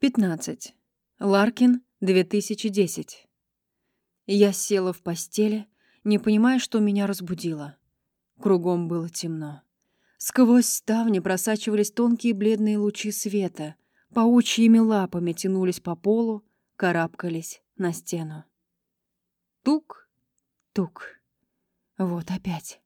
15. Ларкин, 2010. Я села в постели, не понимая, что меня разбудило. Кругом было темно. Сквозь ставни просачивались тонкие бледные лучи света, паучьими лапами тянулись по полу, карабкались на стену. Тук, тук. Вот опять.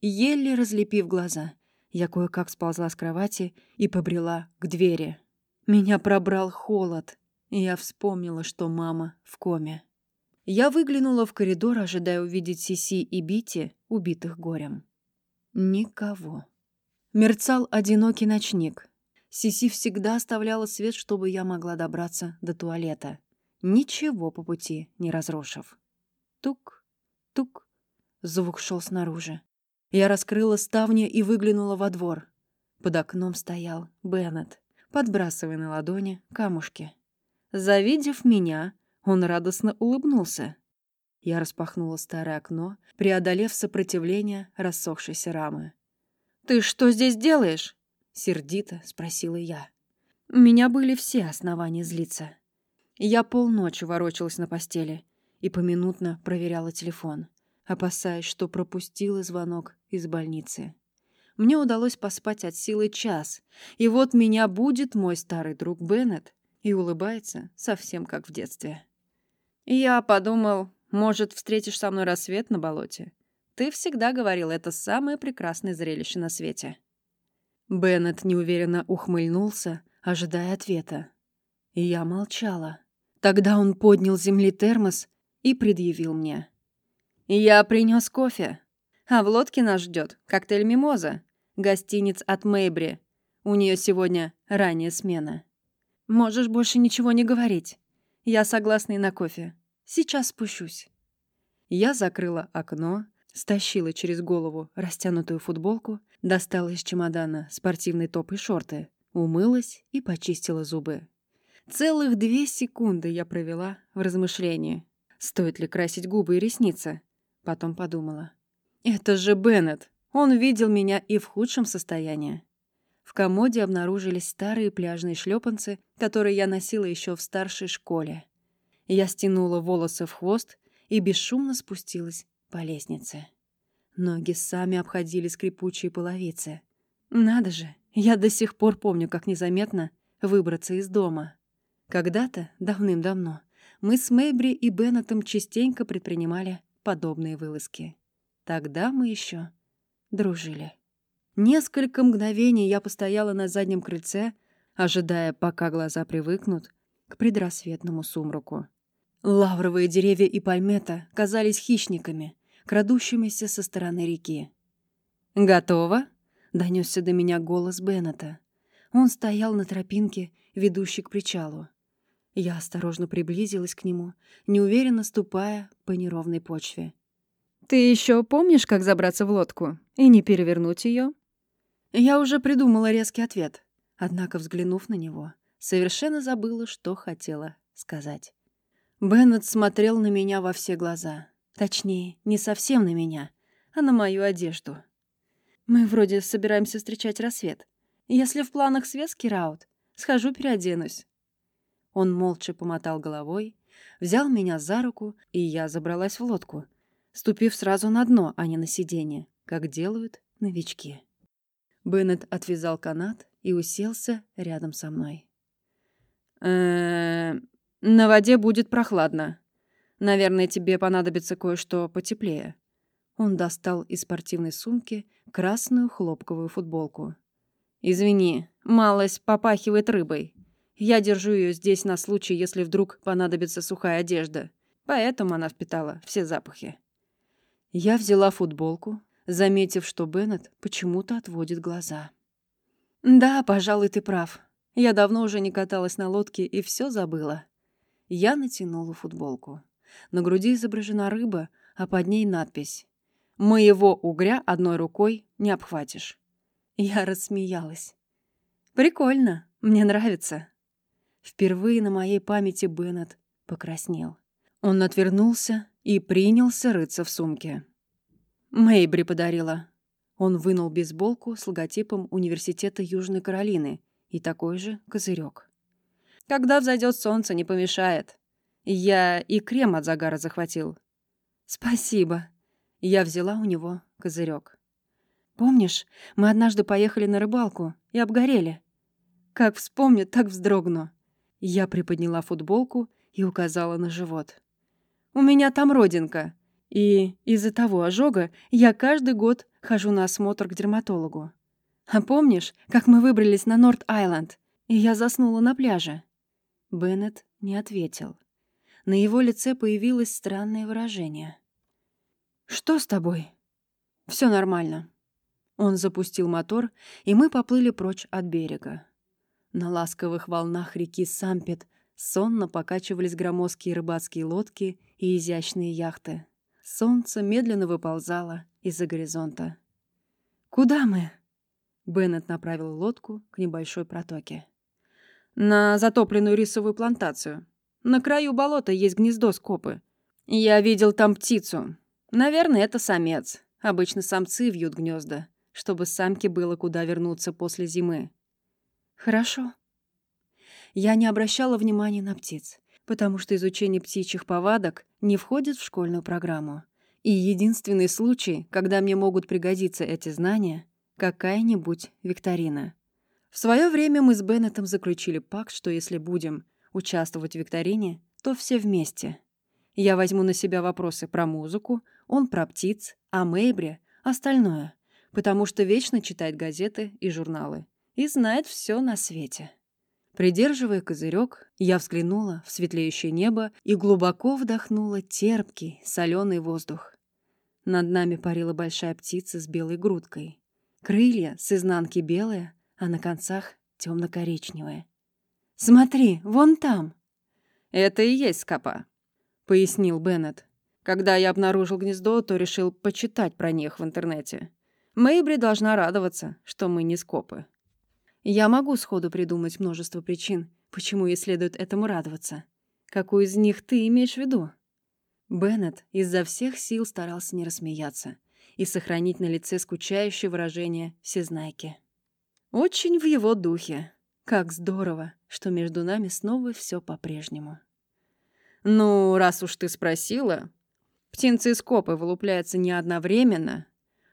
Еле разлепив глаза, я кое-как сползла с кровати и побрела к двери. Меня пробрал холод, и я вспомнила, что мама в коме. Я выглянула в коридор, ожидая увидеть Сиси и Бити, убитых горем. Никого. Мерцал одинокий ночник. Сиси всегда оставляла свет, чтобы я могла добраться до туалета. Ничего по пути не разрушив. Тук, тук. Звук шел снаружи. Я раскрыла ставни и выглянула во двор. Под окном стоял Беннет подбрасывая на ладони камушки. Завидев меня, он радостно улыбнулся. Я распахнула старое окно, преодолев сопротивление рассохшейся рамы. «Ты что здесь делаешь?» — сердито спросила я. У меня были все основания злиться. Я полночи ворочалась на постели и поминутно проверяла телефон, опасаясь, что пропустила звонок из больницы. Мне удалось поспать от силы час, и вот меня будет мой старый друг Беннет и улыбается совсем как в детстве. Я подумал, может, встретишь со мной рассвет на болоте? Ты всегда говорил, это самое прекрасное зрелище на свете. Беннет неуверенно ухмыльнулся, ожидая ответа. И я молчала. Тогда он поднял с земли термос и предъявил мне. «Я принес кофе, а в лодке нас ждет коктейль «Мимоза» гостиниц от Мэйбри. У нее сегодня ранняя смена. Можешь больше ничего не говорить. Я согласна и на кофе. Сейчас спущусь. Я закрыла окно, стащила через голову растянутую футболку, достала из чемодана спортивный топ и шорты, умылась и почистила зубы. Целых две секунды я провела в размышлении. Стоит ли красить губы и ресницы? Потом подумала. Это же Беннет. Он видел меня и в худшем состоянии. В комоде обнаружились старые пляжные шлепанцы, которые я носила еще в старшей школе. Я стянула волосы в хвост и бесшумно спустилась по лестнице. Ноги сами обходили скрипучие половицы. Надо же, я до сих пор помню, как незаметно выбраться из дома. Когда-то, давным-давно, мы с Мэйбри и Беннетом частенько предпринимали подобные вылазки. Тогда мы еще дружили. Несколько мгновений я постояла на заднем крыльце, ожидая, пока глаза привыкнут к предрассветному сумраку. Лавровые деревья и пальмета казались хищниками, крадущимися со стороны реки. «Готово?» — донесся до меня голос Беннета. Он стоял на тропинке, ведущей к причалу. Я осторожно приблизилась к нему, неуверенно ступая по неровной почве. «Ты еще помнишь, как забраться в лодку и не перевернуть ее? Я уже придумала резкий ответ, однако, взглянув на него, совершенно забыла, что хотела сказать. Беннет смотрел на меня во все глаза. Точнее, не совсем на меня, а на мою одежду. Мы вроде собираемся встречать рассвет. Если в планах светский раут, схожу переоденусь. Он молча помотал головой, взял меня за руку, и я забралась в лодку — ступив сразу на дно, а не на сиденье, как делают новички. Беннет отвязал канат и уселся рядом со мной. э на воде будет прохладно. Наверное, тебе понадобится кое-что потеплее». Он достал из спортивной сумки красную хлопковую футболку. «Извини, малость попахивает рыбой. Я держу ее здесь на случай, если вдруг понадобится сухая одежда. Поэтому она впитала все запахи». Я взяла футболку, заметив, что Беннет почему-то отводит глаза. «Да, пожалуй, ты прав. Я давно уже не каталась на лодке и все забыла». Я натянула футболку. На груди изображена рыба, а под ней надпись «Моего угря одной рукой не обхватишь». Я рассмеялась. «Прикольно, мне нравится». Впервые на моей памяти Беннет покраснел. Он отвернулся и принялся рыться в сумке. Мэйбри подарила. Он вынул бейсболку с логотипом Университета Южной Каролины и такой же козырек. Когда взойдет солнце, не помешает. Я и крем от загара захватил. Спасибо. Я взяла у него козырек. Помнишь, мы однажды поехали на рыбалку и обгорели? Как вспомню, так вздрогну. Я приподняла футболку и указала на живот. У меня там родинка. И из-за того ожога я каждый год хожу на осмотр к дерматологу. А помнишь, как мы выбрались на Норт-Айленд, и я заснула на пляже? Беннет не ответил. На его лице появилось странное выражение. «Что с тобой?» Все нормально». Он запустил мотор, и мы поплыли прочь от берега. На ласковых волнах реки Сампет сонно покачивались громоздкие рыбацкие лодки и изящные яхты. Солнце медленно выползало из-за горизонта. «Куда мы?» Беннет направил лодку к небольшой протоке. На затопленную рисовую плантацию. На краю болота есть гнездо скопы. Я видел там птицу. Наверное, это самец. Обычно самцы вьют гнезда, чтобы самке было куда вернуться после зимы. Хорошо. Я не обращала внимания на птиц, потому что изучение птичьих повадок не входит в школьную программу. И единственный случай, когда мне могут пригодиться эти знания — какая-нибудь викторина. В свое время мы с Беннетом заключили пакт, что если будем участвовать в викторине, то все вместе. Я возьму на себя вопросы про музыку, он про птиц, а Мэйбри — остальное, потому что вечно читает газеты и журналы и знает все на свете. Придерживая козырек, я взглянула в светлеющее небо и глубоко вдохнула терпкий, соленый воздух. Над нами парила большая птица с белой грудкой. Крылья с изнанки белые, а на концах темно-коричневые. «Смотри, вон там!» «Это и есть скопа», — пояснил Беннет. «Когда я обнаружил гнездо, то решил почитать про них в интернете. Мэйбри должна радоваться, что мы не скопы». Я могу сходу придумать множество причин, почему ей следует этому радоваться. Какую из них ты имеешь в виду? Беннет изо всех сил старался не рассмеяться и сохранить на лице скучающее выражение всезнайки. Очень в его духе. Как здорово, что между нами снова все по-прежнему. Ну, раз уж ты спросила, птенцы-скопы вылупляются не одновременно,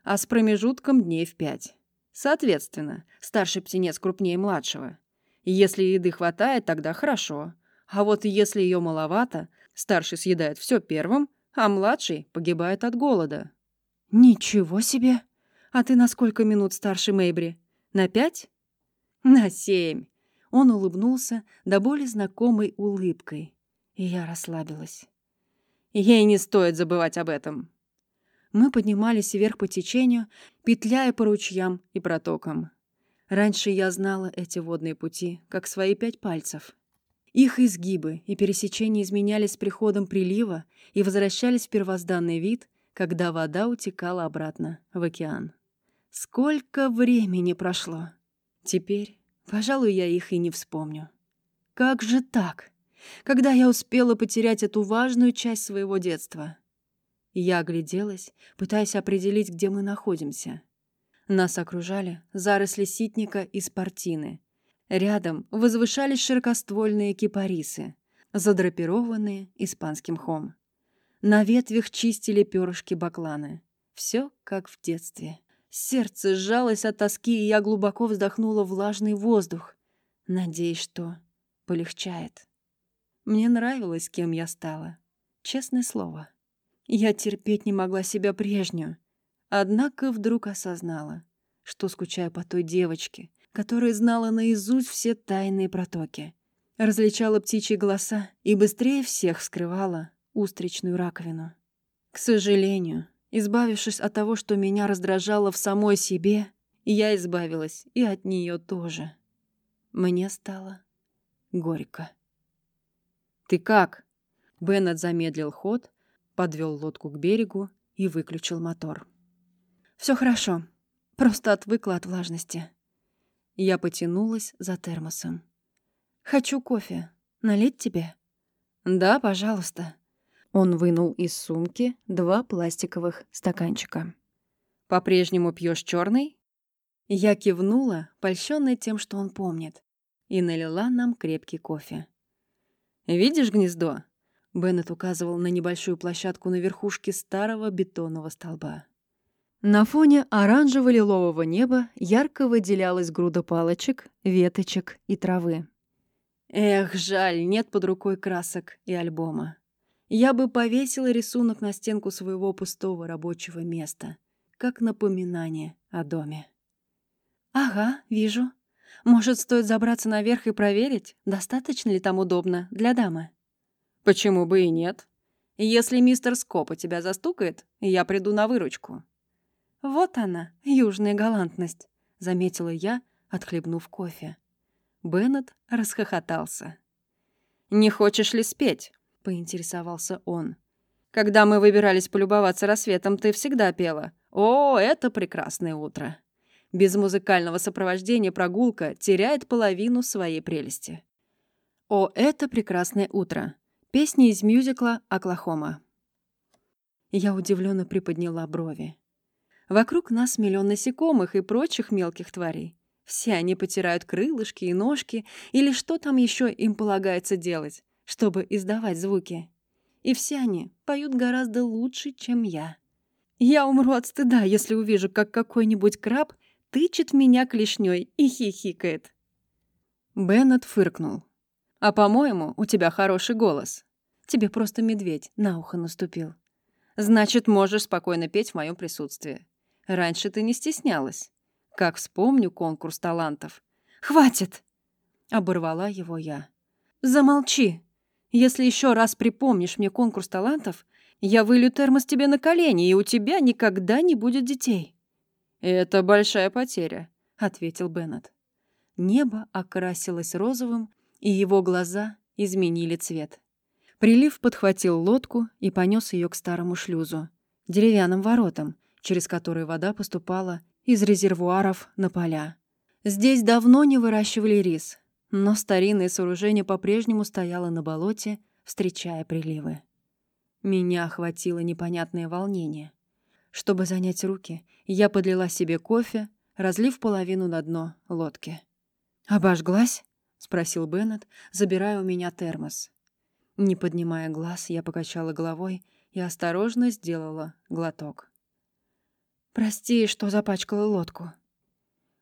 а с промежутком дней в пять. Соответственно, старший птенец крупнее младшего. Если еды хватает, тогда хорошо. А вот если ее маловато, старший съедает все первым, а младший погибает от голода. «Ничего себе! А ты на сколько минут старше Мэйбри?» На пять? На семь. Он улыбнулся до боли знакомой улыбкой, и я расслабилась. Ей не стоит забывать об этом. Мы поднимались вверх по течению, петляя по ручьям и протокам. Раньше я знала эти водные пути, как свои пять пальцев. Их изгибы и пересечения изменялись с приходом прилива и возвращались в первозданный вид, когда вода утекала обратно в океан. Сколько времени прошло! Теперь, пожалуй, я их и не вспомню. Как же так? Когда я успела потерять эту важную часть своего детства? Я огляделась, пытаясь определить, где мы находимся. Нас окружали заросли ситника и спортины. Рядом возвышались широкоствольные кипарисы, задрапированные испанским хом. На ветвях чистили перышки бакланы. Все как в детстве. Сердце сжалось от тоски, и я глубоко вздохнула влажный воздух, надеясь, что полегчает. Мне нравилось, кем я стала. Честное слово. Я терпеть не могла себя прежнюю. Однако вдруг осознала, что скучаю по той девочке, которая знала наизусть все тайные протоки, различала птичьи голоса и быстрее всех вскрывала устричную раковину. К сожалению, Избавившись от того, что меня раздражало в самой себе, я избавилась и от нее тоже. Мне стало горько. «Ты как?» Беннет замедлил ход, подвел лодку к берегу и выключил мотор. Все хорошо. Просто отвыкла от влажности». Я потянулась за термосом. «Хочу кофе. Налить тебе?» «Да, пожалуйста». Он вынул из сумки два пластиковых стаканчика. «По-прежнему пьешь черный?» Я кивнула, польщенная тем, что он помнит, и налила нам крепкий кофе. Видишь гнездо?» Беннет указывал на небольшую площадку на верхушке старого бетонного столба. На фоне оранжево-лилового неба ярко выделялась груда палочек, веточек и травы. Эх, жаль, нет под рукой красок и альбома. Я бы повесила рисунок на стенку своего пустого рабочего места, как напоминание о доме. «Ага, вижу. Может, стоит забраться наверх и проверить, достаточно ли там удобно для дамы?» «Почему бы и нет? Если мистер Скопа тебя застукает, я приду на выручку». «Вот она, южная галантность», — заметила я, отхлебнув кофе. Беннет расхохотался. «Не хочешь ли спеть?» — поинтересовался он. «Когда мы выбирались полюбоваться рассветом, ты всегда пела. О, это прекрасное утро!» Без музыкального сопровождения прогулка теряет половину своей прелести. «О, это прекрасное утро!» Песня из мюзикла «Оклахома». Я удивленно приподняла брови. Вокруг нас миллион насекомых и прочих мелких тварей. Все они потирают крылышки и ножки, или что там еще им полагается делать, чтобы издавать звуки. И все они поют гораздо лучше, чем я. Я умру от стыда, если увижу, как какой-нибудь краб тычет меня клешней и хихикает. Беннет фыркнул. «А, по-моему, у тебя хороший голос. Тебе просто медведь на ухо наступил. Значит, можешь спокойно петь в моем присутствии. Раньше ты не стеснялась. Как вспомню конкурс талантов. «Хватит!» — оборвала его я. «Замолчи! Если еще раз припомнишь мне конкурс талантов, я вылью термос тебе на колени, и у тебя никогда не будет детей». «Это большая потеря», — ответил Беннет. Небо окрасилось розовым, и его глаза изменили цвет. Прилив подхватил лодку и понес ее к старому шлюзу, деревянным воротам, через которые вода поступала из резервуаров на поля. Здесь давно не выращивали рис, но старинное сооружение по-прежнему стояло на болоте, встречая приливы. Меня охватило непонятное волнение. Чтобы занять руки, я подлила себе кофе, разлив половину на дно лодки. «Обожглась?» — спросил Беннет, забирая у меня термос. Не поднимая глаз, я покачала головой и осторожно сделала глоток. «Прости, что запачкала лодку».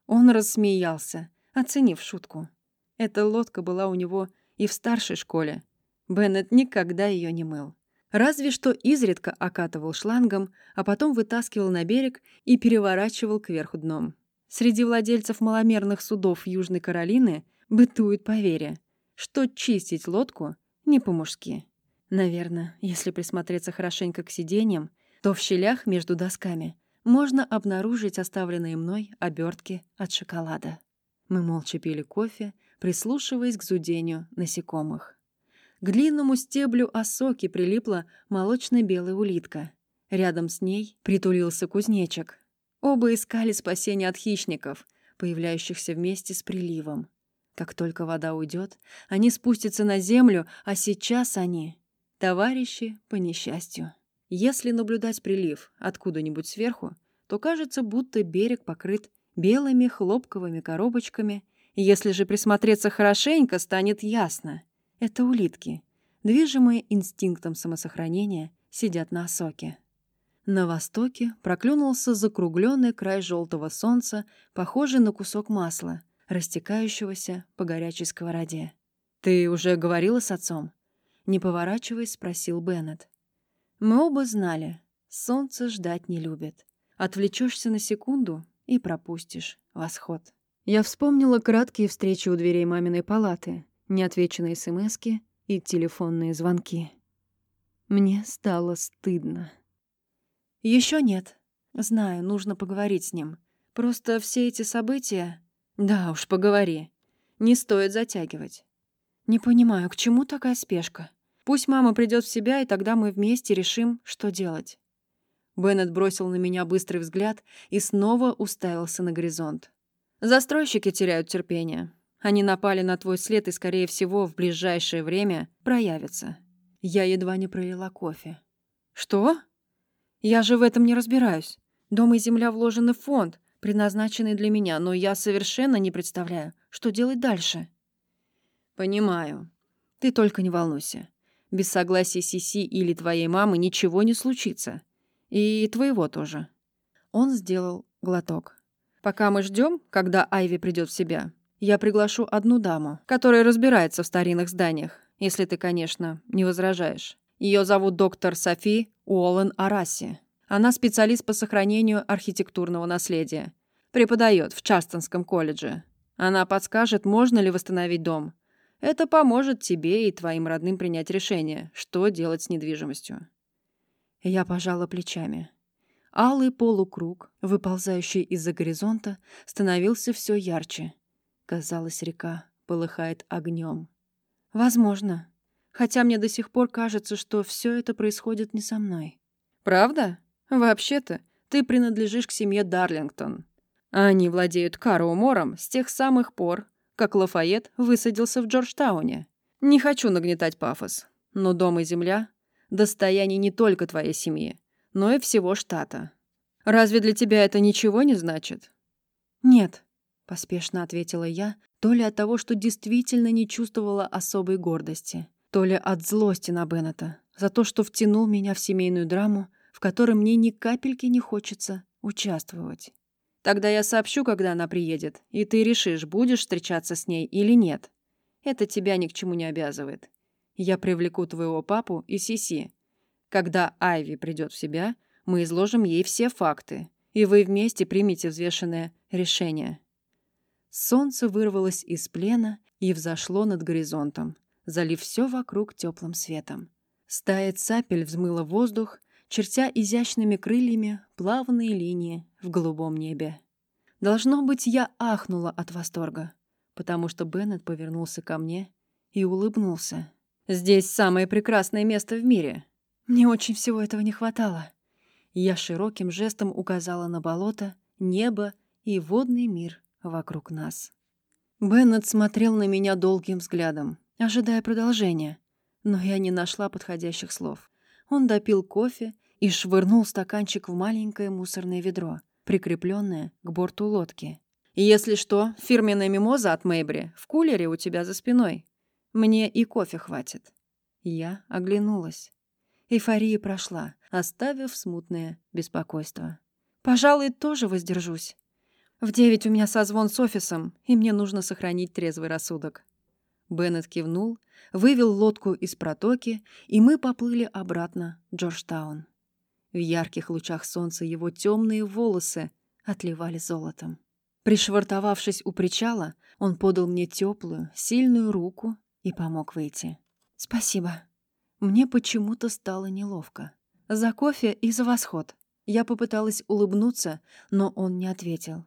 Он рассмеялся, оценив шутку. Эта лодка была у него и в старшей школе. Беннет никогда ее не мыл. Разве что изредка окатывал шлангом, а потом вытаскивал на берег и переворачивал кверху дном. Среди владельцев маломерных судов Южной Каролины бытует поверье, что чистить лодку не по-мужски. Наверное, если присмотреться хорошенько к сиденьям, то в щелях между досками можно обнаружить оставленные мной обертки от шоколада. Мы молча пили кофе, прислушиваясь к зудению насекомых. К длинному стеблю осоки прилипла молочно-белая улитка. Рядом с ней притулился кузнечик. Оба искали спасения от хищников, появляющихся вместе с приливом. Как только вода уйдет, они спустятся на землю, а сейчас они — товарищи по несчастью. Если наблюдать прилив откуда-нибудь сверху, то кажется, будто берег покрыт белыми хлопковыми коробочками. Если же присмотреться хорошенько, станет ясно. Это улитки, движимые инстинктом самосохранения, сидят на осоке. На востоке проклюнулся закругленный край желтого солнца, похожий на кусок масла — растекающегося по горячей сковороде. «Ты уже говорила с отцом?» Не поворачиваясь, спросил Беннет. Мы оба знали, солнце ждать не любит. Отвлечешься на секунду и пропустишь восход. Я вспомнила краткие встречи у дверей маминой палаты, неотвеченные смски и телефонные звонки. Мне стало стыдно. Еще нет. Знаю, нужно поговорить с ним. Просто все эти события... Да уж, поговори. Не стоит затягивать. Не понимаю, к чему такая спешка? Пусть мама придет в себя, и тогда мы вместе решим, что делать. Беннет бросил на меня быстрый взгляд и снова уставился на горизонт. Застройщики теряют терпение. Они напали на твой след и, скорее всего, в ближайшее время проявятся. Я едва не пролила кофе. Что? Я же в этом не разбираюсь. Дом и земля вложены в фонд предназначенный для меня, но я совершенно не представляю, что делать дальше. Понимаю. Ты только не волнуйся. Без согласия Сиси или твоей мамы ничего не случится. И твоего тоже». Он сделал глоток. «Пока мы ждем, когда Айви придет в себя, я приглашу одну даму, которая разбирается в старинных зданиях, если ты, конечно, не возражаешь. Ее зовут доктор Софи Уоллен Араси. Она специалист по сохранению архитектурного наследия. Преподает в Частонском колледже. Она подскажет, можно ли восстановить дом. Это поможет тебе и твоим родным принять решение, что делать с недвижимостью. Я пожала плечами. Алый полукруг, выползающий из-за горизонта, становился все ярче. Казалось, река полыхает огнем. Возможно. Хотя мне до сих пор кажется, что все это происходит не со мной. Правда? Вообще-то, ты принадлежишь к семье Дарлингтон. Они владеют Кароумором с тех самых пор, как Лафайет высадился в Джорджтауне. Не хочу нагнетать пафос, но дом и земля — достояние не только твоей семьи, но и всего штата. Разве для тебя это ничего не значит? Нет, — поспешно ответила я, то ли от того, что действительно не чувствовала особой гордости, то ли от злости на Беннета за то, что втянул меня в семейную драму, которой мне ни капельки не хочется участвовать. Тогда я сообщу, когда она приедет, и ты решишь, будешь встречаться с ней или нет. Это тебя ни к чему не обязывает. Я привлеку твоего папу и Сиси. Когда Айви придет в себя, мы изложим ей все факты, и вы вместе примите взвешенное решение. Солнце вырвалось из плена и взошло над горизонтом, залив все вокруг теплым светом. Стая цапель взмыла воздух, чертя изящными крыльями плавные линии в голубом небе. Должно быть, я ахнула от восторга, потому что Беннет повернулся ко мне и улыбнулся. «Здесь самое прекрасное место в мире. Мне очень всего этого не хватало». Я широким жестом указала на болото, небо и водный мир вокруг нас. Беннет смотрел на меня долгим взглядом, ожидая продолжения, но я не нашла подходящих слов. Он допил кофе и швырнул стаканчик в маленькое мусорное ведро, прикрепленное к борту лодки. «Если что, фирменная мимоза от Мэйбри в кулере у тебя за спиной. Мне и кофе хватит». Я оглянулась. Эйфория прошла, оставив смутное беспокойство. «Пожалуй, тоже воздержусь. В девять у меня созвон с офисом, и мне нужно сохранить трезвый рассудок». Беннет кивнул, вывел лодку из протоки, и мы поплыли обратно в Джорджтаун. В ярких лучах солнца его темные волосы отливали золотом. Пришвартовавшись у причала, он подал мне теплую, сильную руку и помог выйти. «Спасибо». Мне почему-то стало неловко. За кофе и за восход. Я попыталась улыбнуться, но он не ответил.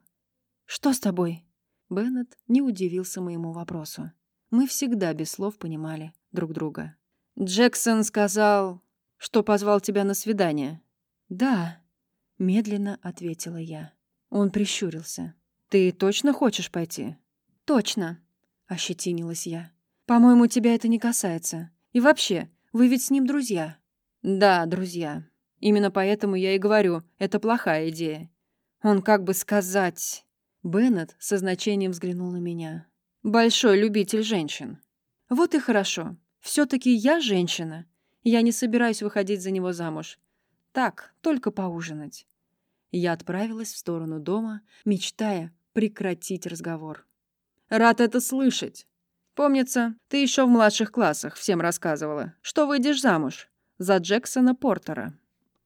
«Что с тобой?» Беннет не удивился моему вопросу. Мы всегда без слов понимали друг друга. «Джексон сказал, что позвал тебя на свидание». «Да», — медленно ответила я. Он прищурился. «Ты точно хочешь пойти?» «Точно», — ощетинилась я. «По-моему, тебя это не касается. И вообще, вы ведь с ним друзья». «Да, друзья. Именно поэтому я и говорю, это плохая идея. Он как бы сказать...» Беннет со значением взглянул на меня. «Большой любитель женщин». «Вот и хорошо. Все-таки я женщина. Я не собираюсь выходить за него замуж. Так, только поужинать». Я отправилась в сторону дома, мечтая прекратить разговор. «Рад это слышать. Помнится, ты еще в младших классах всем рассказывала, что выйдешь замуж за Джексона Портера».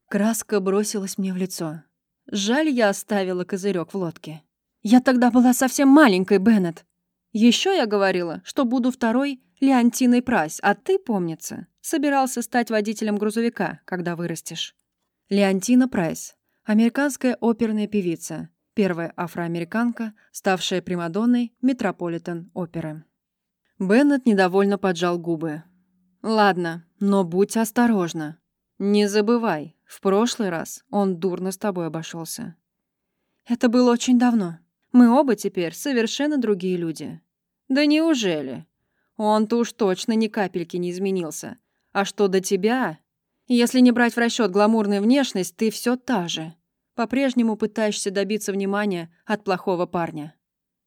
Краска бросилась мне в лицо. Жаль, я оставила козырек в лодке. Я тогда была совсем маленькой, Беннет. Еще я говорила, что буду второй Леонтиной Прайс, а ты, помнится, собирался стать водителем грузовика, когда вырастешь. Леонтина Прайс. Американская оперная певица. Первая афроамериканка, ставшая примадонной Метрополитен-оперы. Беннет недовольно поджал губы. «Ладно, но будь осторожна. Не забывай, в прошлый раз он дурно с тобой обошелся. Это было очень давно. Мы оба теперь совершенно другие люди. Да неужели? Он-то уж точно ни капельки не изменился. А что до тебя? Если не брать в расчет гламурную внешность, ты все та же. По-прежнему пытаешься добиться внимания от плохого парня.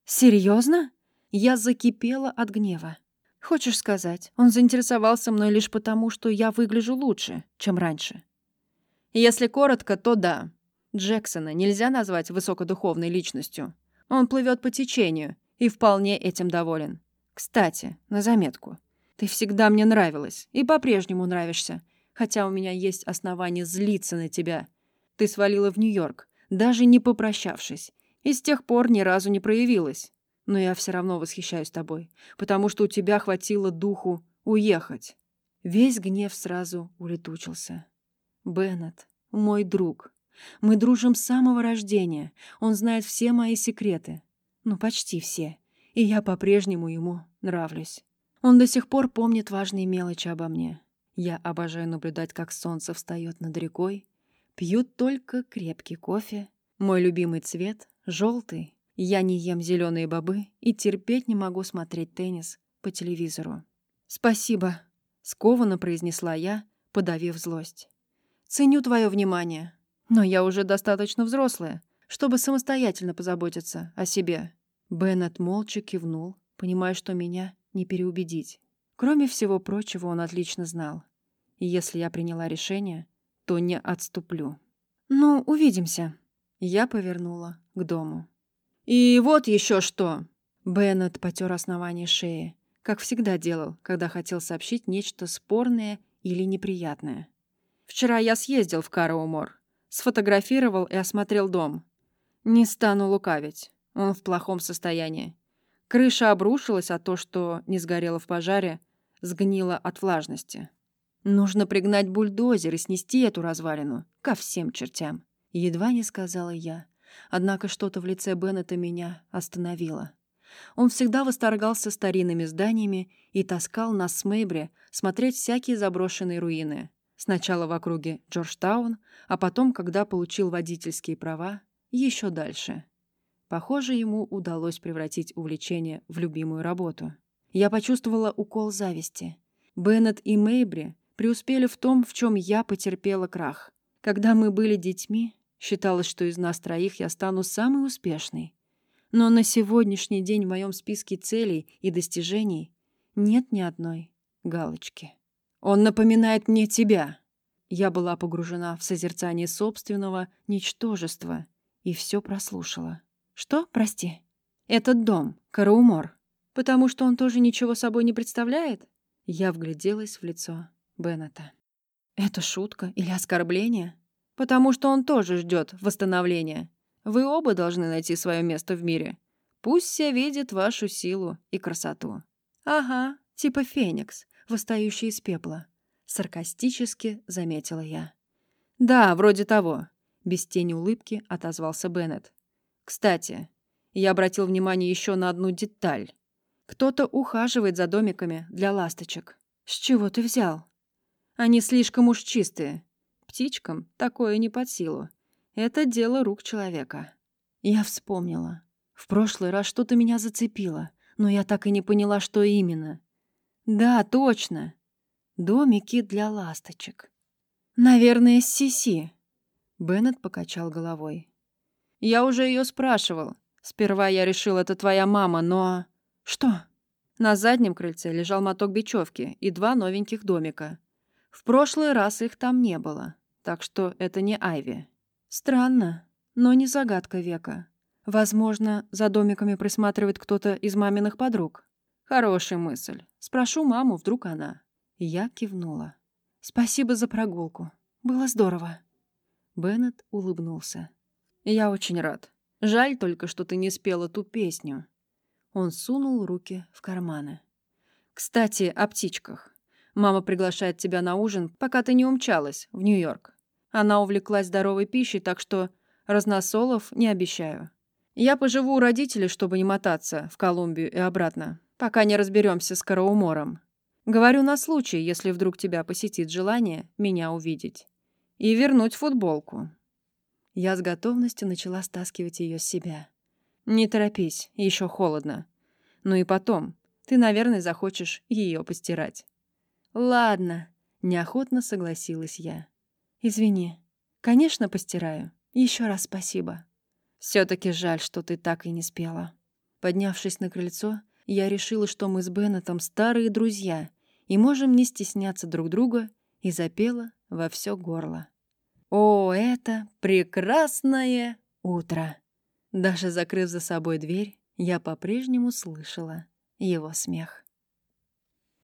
Серьезно? Я закипела от гнева. Хочешь сказать, он заинтересовался мной лишь потому, что я выгляжу лучше, чем раньше? Если коротко, то да. Джексона нельзя назвать высокодуховной личностью. Он плывет по течению и вполне этим доволен. Кстати, на заметку. Ты всегда мне нравилась и по-прежнему нравишься, хотя у меня есть основания злиться на тебя. Ты свалила в Нью-Йорк, даже не попрощавшись, и с тех пор ни разу не проявилась. Но я все равно восхищаюсь тобой, потому что у тебя хватило духу уехать. Весь гнев сразу улетучился. Беннет, мой друг. Мы дружим с самого рождения. Он знает все мои секреты. Ну, почти все. И я по-прежнему ему нравлюсь. Он до сих пор помнит важные мелочи обо мне. Я обожаю наблюдать, как солнце встает над рекой. Пью только крепкий кофе. Мой любимый цвет — желтый. Я не ем зеленые бобы и терпеть не могу смотреть теннис по телевизору. «Спасибо», — скованно произнесла я, подавив злость. «Ценю твое внимание, но я уже достаточно взрослая, чтобы самостоятельно позаботиться о себе». Беннет молча кивнул, понимая, что меня не переубедить. Кроме всего прочего, он отлично знал. И если я приняла решение, то не отступлю. «Ну, увидимся». Я повернула к дому. «И вот еще что!» Беннет потер основание шеи, как всегда делал, когда хотел сообщить нечто спорное или неприятное. «Вчера я съездил в Караумор, сфотографировал и осмотрел дом. Не стану лукавить, он в плохом состоянии. Крыша обрушилась, а то, что не сгорело в пожаре, сгнило от влажности. Нужно пригнать бульдозер и снести эту развалину ко всем чертям. Едва не сказала я. Однако что-то в лице Беннета меня остановило. Он всегда восторгался старинными зданиями и таскал нас с Мейбри смотреть всякие заброшенные руины. Сначала в округе Джорджтаун, а потом, когда получил водительские права, еще дальше. Похоже, ему удалось превратить увлечение в любимую работу. Я почувствовала укол зависти. Беннет и Мейбри преуспели в том, в чем я потерпела крах. Когда мы были детьми, считалось, что из нас троих я стану самой успешной. Но на сегодняшний день в моем списке целей и достижений нет ни одной галочки. Он напоминает мне тебя. Я была погружена в созерцание собственного ничтожества и все прослушала. «Что? Прости». «Этот дом, Караумор. Потому что он тоже ничего собой не представляет?» Я вгляделась в лицо Беннета. «Это шутка или оскорбление? Потому что он тоже ждет восстановления. Вы оба должны найти свое место в мире. Пусть все видят вашу силу и красоту». «Ага, типа Феникс, восстающий из пепла», — саркастически заметила я. «Да, вроде того», — без тени улыбки отозвался Беннет. Кстати, я обратил внимание еще на одну деталь. Кто-то ухаживает за домиками для ласточек. С чего ты взял? Они слишком уж чистые. Птичкам такое не под силу. Это дело рук человека. Я вспомнила. В прошлый раз что-то меня зацепило, но я так и не поняла, что именно. Да, точно. Домики для ласточек. Наверное, Сиси. Беннет покачал головой. Я уже ее спрашивал. Сперва я решил, это твоя мама, но... Что? На заднем крыльце лежал моток бечевки и два новеньких домика. В прошлый раз их там не было, так что это не Айви. Странно, но не загадка века. Возможно, за домиками присматривает кто-то из маминых подруг. Хорошая мысль. Спрошу маму, вдруг она. Я кивнула. Спасибо за прогулку. Было здорово. Беннет улыбнулся. «Я очень рад. Жаль только, что ты не спела ту песню». Он сунул руки в карманы. «Кстати, о птичках. Мама приглашает тебя на ужин, пока ты не умчалась в Нью-Йорк. Она увлеклась здоровой пищей, так что разносолов не обещаю. Я поживу у родителей, чтобы не мотаться в Колумбию и обратно, пока не разберемся с караумором. Говорю на случай, если вдруг тебя посетит желание меня увидеть. И вернуть футболку. Я с готовностью начала стаскивать ее с себя. «Не торопись, еще холодно. Ну и потом, ты, наверное, захочешь ее постирать». «Ладно», — неохотно согласилась я. «Извини. Конечно, постираю. Еще раз спасибо». все таки жаль, что ты так и не спела». Поднявшись на крыльцо, я решила, что мы с Беннетом старые друзья и можем не стесняться друг друга, и запела во все горло. О, это прекрасное утро! Даже закрыв за собой дверь, я по-прежнему слышала его смех.